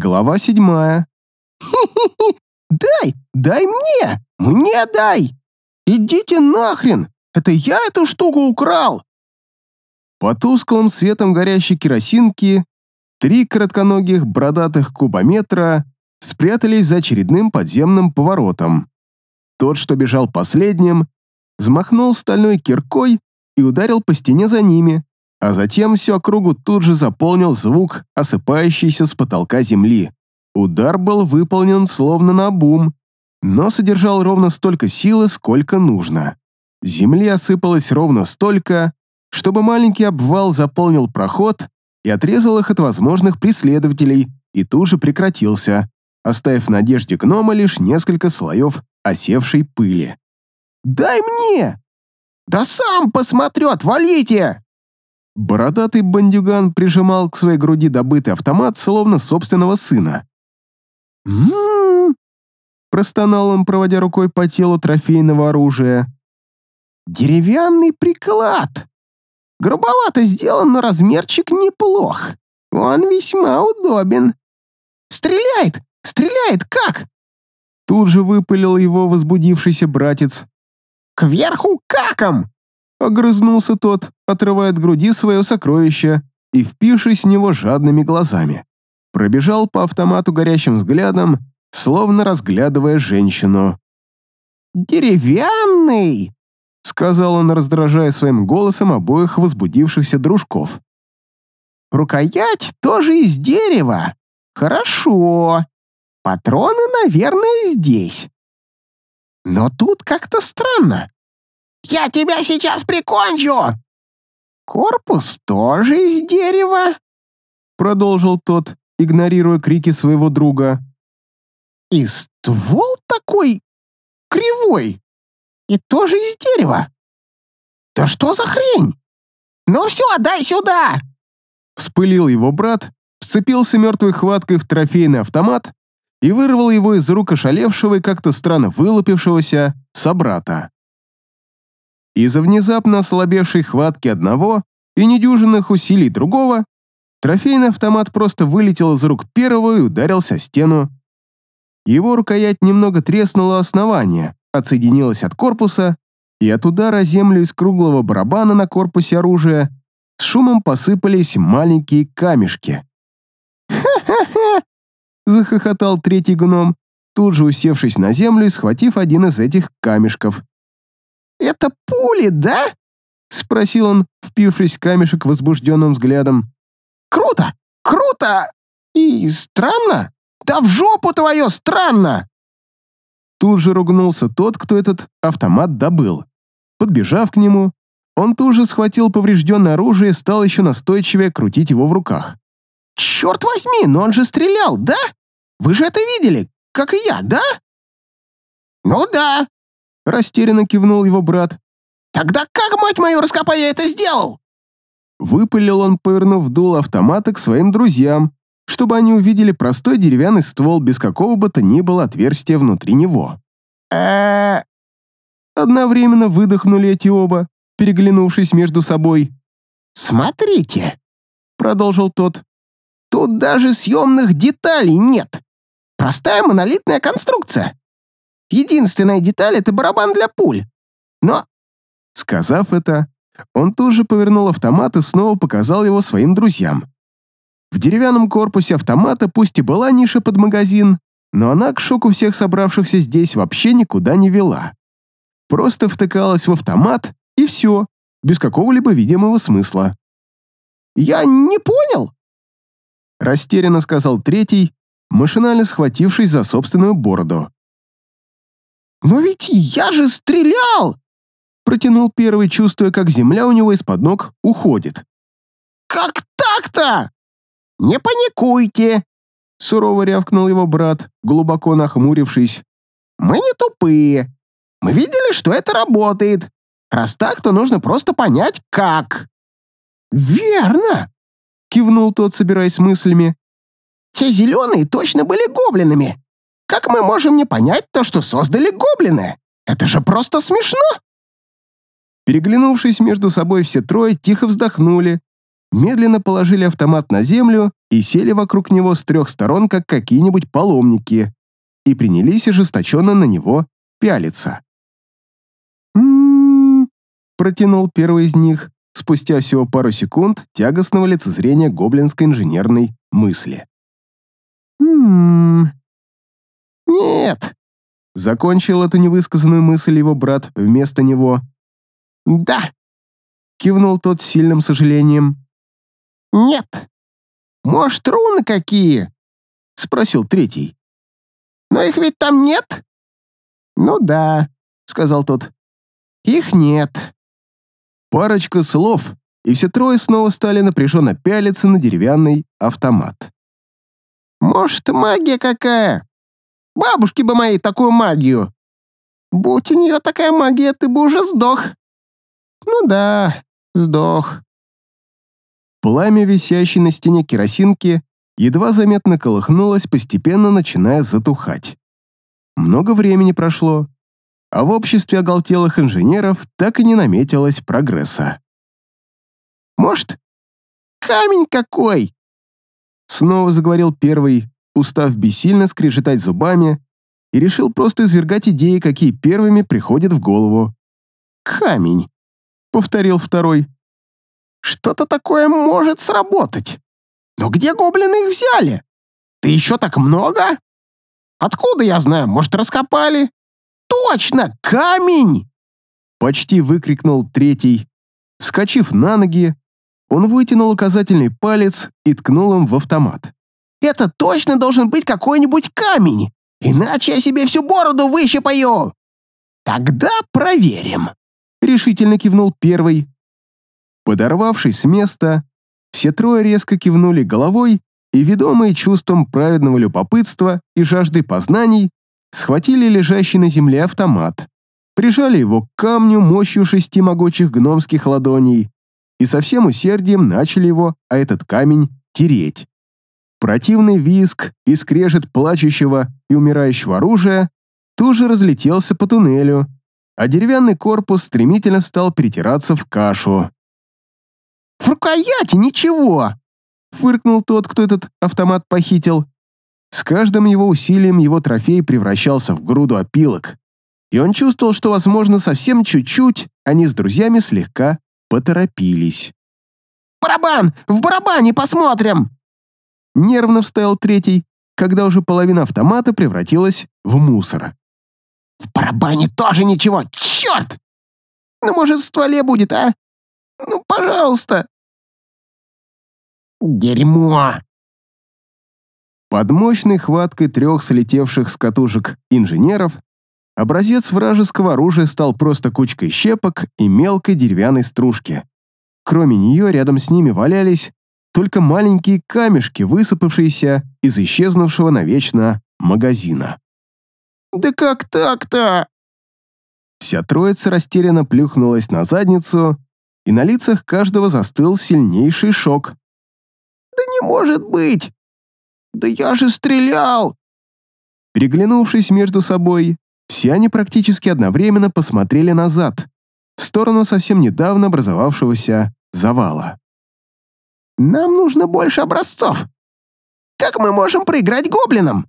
Глава седьмая. «Хи-хи-хи! Дай! Дай мне! Мне дай! Идите нахрен! Это я эту штуку украл!» По тусклым светом горящей керосинки три коротконогих бородатых кубометра спрятались за очередным подземным поворотом. Тот, что бежал последним, взмахнул стальной киркой и ударил по стене за ними, а затем всю округу тут же заполнил звук осыпающейся с потолка земли. Удар был выполнен словно на бум, но содержал ровно столько силы, сколько нужно. Земли осыпалось ровно столько, чтобы маленький обвал заполнил проход и отрезал их от возможных преследователей, и тут же прекратился, оставив в надежде гнома лишь несколько слоев осевшей пыли. «Дай мне!» «Да сам посмотрю, отвалите!» Бородатый бандюган прижимал к своей груди добытый автомат, словно собственного сына. «М-м-м!» простонал он, проводя рукой по телу трофейного оружия. «Деревянный приклад! Грубовато сделан, но размерчик неплох. Он весьма удобен. Стреляет! Стреляет как?» Тут же выпалил его возбудившийся братец. «Кверху каком!» Огрызнулся тот, отрывая от груди свое сокровище и впившись в него жадными глазами. Пробежал по автомату горящим взглядом, словно разглядывая женщину. «Деревянный!» — сказал он, раздражая своим голосом обоих возбудившихся дружков. «Рукоять тоже из дерева. Хорошо. Патроны, наверное, здесь. Но тут как-то странно. Я тебя сейчас прикончу!» «Корпус тоже из дерева», — продолжил тот, игнорируя крики своего друга. «И ствол такой кривой, и тоже из дерева. Да что за хрень? Ну все, дай сюда!» Вспылил его брат, вцепился мертвой хваткой в трофейный автомат и вырвал его из рук ошалевшего и как-то странно вылупившегося собрата. Из-за внезапно ослабевшей хватки одного и недюжинных усилий другого, трофейный автомат просто вылетел из рук первого и ударился о стену. Его рукоять немного треснула основание, отсоединилась от корпуса, и от удара землю из круглого барабана на корпусе оружия с шумом посыпались маленькие камешки. «Ха-ха-ха!» — захохотал третий гном, тут же усевшись на землю и схватив один из этих камешков. «Это пули, да?» — спросил он, впившись камешек возбужденным взглядом. «Круто! Круто! И странно! Да в жопу твою странно!» Тут же ругнулся тот, кто этот автомат добыл. Подбежав к нему, он тут же схватил поврежденное оружие и стал еще настойчивее крутить его в руках. «Черт возьми, но он же стрелял, да? Вы же это видели, как и я, да?» «Ну да», Растерянно кивнул его брат. «Тогда как, мать мою, раскопай, я это сделал?» Выпалил он, повернув дул автомата к своим друзьям, чтобы они увидели простой деревянный ствол без какого бы то ни было отверстия внутри него. э Одновременно выдохнули эти оба, переглянувшись между собой. «Смотрите», — продолжил тот, — «тут даже съемных деталей нет. Простая монолитная конструкция. Единственная деталь — это барабан для пуль. Но...» Сказав это, он тут же повернул автомат и снова показал его своим друзьям. В деревянном корпусе автомата пусть и была ниша под магазин, но она к шоку всех собравшихся здесь вообще никуда не вела. Просто втыкалась в автомат, и все, без какого-либо видимого смысла. «Я не понял!» Растерянно сказал третий, машинально схватившись за собственную бороду. «Но ведь я же стрелял!» Протянул первый, чувствуя, как земля у него из-под ног уходит. «Как так-то?» «Не паникуйте!» Сурово рявкнул его брат, глубоко нахмурившись. «Мы не тупые. Мы видели, что это работает. Раз так, то нужно просто понять, как». «Верно!» — кивнул тот, собираясь мыслями. «Те зеленые точно были гоблинами. Как мы можем не понять то, что создали гоблины? Это же просто смешно!» Переглянувшись между собой, все трое тихо вздохнули медленно положили автомат на землю и сели вокруг него с трех сторон, как какие-нибудь паломники, и принялись ожесточенно на него пялиться. «М-м-м», протянул первый из них, спустя всего пару секунд тягостного лицезрения гоблинской инженерной мысли. «М-м-м, нет», — закончил эту невысказанную мысль его брат вместо него. «Да», — кивнул тот с сильным сожалением. «Нет. Может, руны какие?» — спросил третий. «Но их ведь там нет?» «Ну да», — сказал тот. «Их нет». Парочка слов, и все трое снова стали напряженно пялиться на деревянный автомат. «Может, магия какая? Бабушке бы моей такую магию. Будь у нее такая магия, ты бы уже сдох». «Ну да, сдох». Пламя, висящее на стене керосинки, едва заметно колыхнулось, постепенно начиная затухать. Много времени прошло, а в обществе оголтелых инженеров так и не наметилось прогресса. «Может, камень какой?» Снова заговорил первый, устав бессильно скрежетать зубами, и решил просто извергать идеи, какие первыми приходят в голову. «Камень», — повторил второй. «Что-то такое может сработать. Но где гоблины их взяли? Ты еще так много? Откуда я знаю? Может, раскопали? Точно, камень!» Почти выкрикнул третий. Вскочив на ноги, он вытянул указательный палец и ткнул им в автомат. «Это точно должен быть какой-нибудь камень, иначе я себе всю бороду выщипаю!» «Тогда проверим!» — решительно кивнул первый. Подорвавшись с места, все трое резко кивнули головой и, ведомые чувством праведного любопытства и жажды познаний, схватили лежащий на земле автомат, прижали его к камню мощью шести могучих гномских ладоней и со всем усердием начали его, а этот камень, тереть. Противный визг и скрежет плачущего и умирающего оружия тут же разлетелся по туннелю, а деревянный корпус стремительно стал перетираться в кашу. «В рукояти ничего!» — фыркнул тот, кто этот автомат похитил. С каждым его усилием его трофей превращался в груду опилок, и он чувствовал, что, возможно, совсем чуть-чуть они с друзьями слегка поторопились. «Барабан! В барабане посмотрим!» Нервно вставил третий, когда уже половина автомата превратилась в мусор. «В барабане тоже ничего! Черт! Ну, может, в стволе будет, а? Ну, пожалуйста!» «Дерьмо!» Под мощной хваткой трех слетевших с катушек инженеров образец вражеского оружия стал просто кучкой щепок и мелкой деревянной стружки. Кроме нее, рядом с ними валялись только маленькие камешки, высыпавшиеся из исчезнувшего навечно магазина. «Да как так-то?» Вся троица растерянно плюхнулась на задницу, и на лицах каждого застыл сильнейший шок. «Да не может быть! Да я же стрелял!» Переглянувшись между собой, все они практически одновременно посмотрели назад, в сторону совсем недавно образовавшегося завала. «Нам нужно больше образцов. Как мы можем проиграть гоблинам?